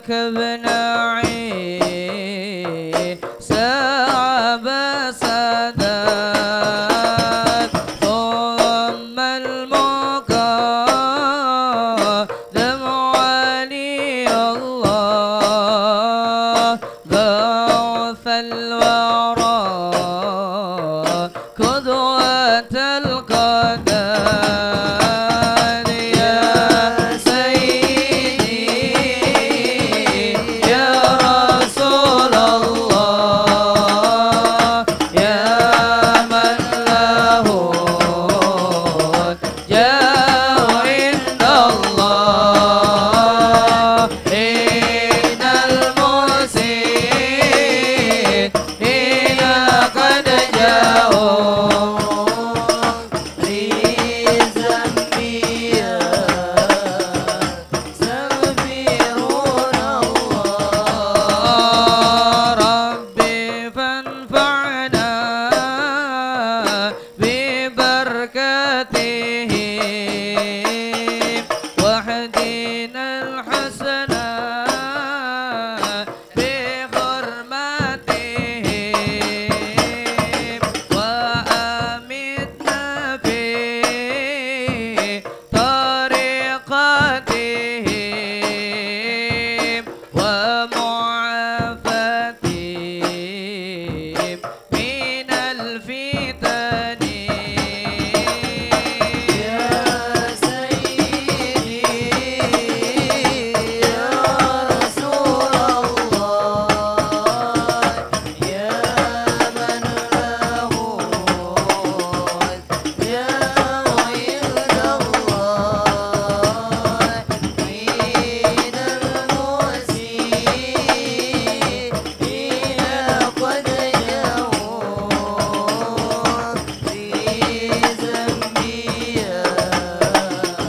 لك ابن عين سعب سداد. ثم المقدم علي الله. بعث الورى قدوة القدم